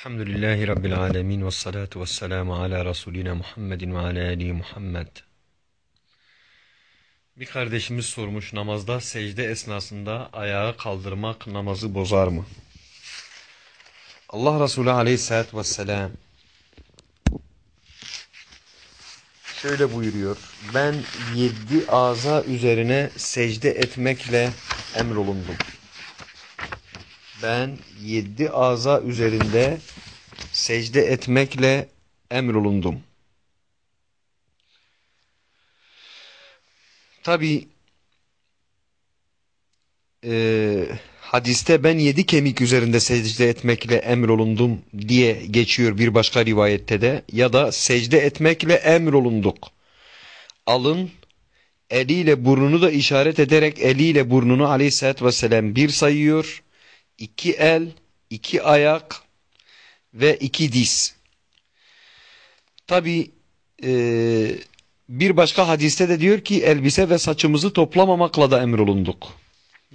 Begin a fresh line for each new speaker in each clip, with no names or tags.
Elhamdülillahi Rabbil alemin ve salatu ve selamu ala Resulina Muhammedin ve ala Ali Muhammed. Bir kardeşimiz sormuş namazda secde esnasında ayağı kaldırmak namazı bozar mı? Allah Resulü aleyhissalatü vesselam şöyle buyuruyor. Ben yedi ağza üzerine secde etmekle emrolundum ben yedi ağza üzerinde secde etmekle emrolundum. Tabi e, hadiste ben yedi kemik üzerinde secde etmekle emrolundum diye geçiyor bir başka rivayette de ya da secde etmekle emrolunduk. Alın eliyle burnunu da işaret ederek eliyle burnunu aleyhissalatü vesselam bir sayıyor iki el, iki ayak ve iki diz. Tabi e, bir başka hadiste de diyor ki elbise ve saçımızı toplamamakla da emrolunduk.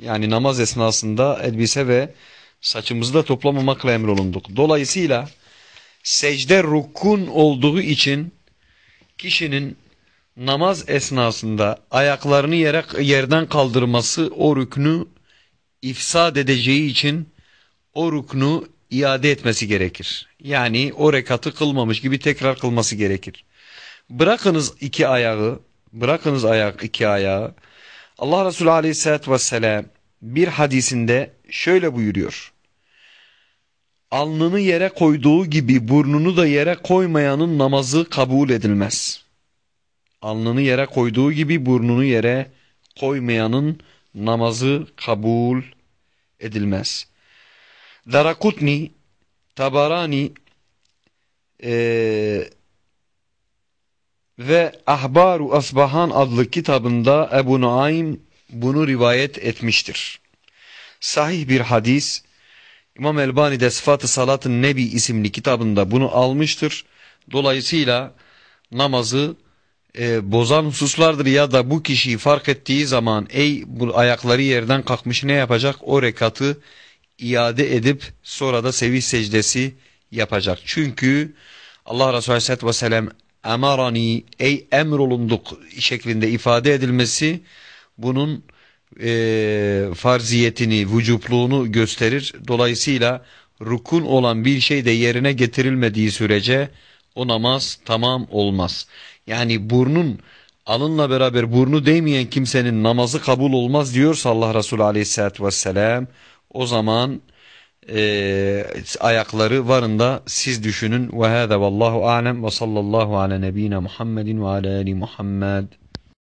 Yani namaz esnasında elbise ve saçımızı da toplamamakla emrolunduk. Dolayısıyla secde rukun olduğu için kişinin namaz esnasında ayaklarını yere, yerden kaldırması o rüknü ifsad edeceği için o ruknu iade etmesi gerekir. Yani o rekatı kılmamış gibi tekrar kılması gerekir. Bırakınız iki ayağı, bırakınız ayak iki ayağı. Allah Resulü Aleyhisselatü Vesselam bir hadisinde şöyle buyuruyor. Alnını yere koyduğu gibi burnunu da yere koymayanın namazı kabul edilmez. Alnını yere koyduğu gibi burnunu yere koymayanın namazı kabul edilmez. Darakutni, Tabarani e, ve Ahbaru Asbahan adlı kitabında Ebu Nuaym bunu rivayet etmiştir. Sahih bir hadis, İmam Elbani de Sıfat-ı Salat-ı Nebi isimli kitabında bunu almıştır. Dolayısıyla namazı e, bozan hususlardır ya da bu kişiyi fark ettiği zaman ey bu ayakları yerden kalkmış ne yapacak? O rekatı iade edip sonra da seviş secdesi yapacak. Çünkü Allah Resulü Aleyhisselatü Vesselam emarani ey emrolunduk şeklinde ifade edilmesi bunun e, farziyetini, vücupluğunu gösterir. Dolayısıyla rukun olan bir şey de yerine getirilmediği sürece o namaz tamam olmaz. Yani burnun alınla beraber burnu değmeyen kimsenin namazı kabul olmaz diyorsa Allah Resulü aleyhissalatü vesselam o zaman e, ayakları varında siz düşünün. Ve hâze vallahu alem ve sallallahu ala nebine Muhammedin ve ala ali Muhammed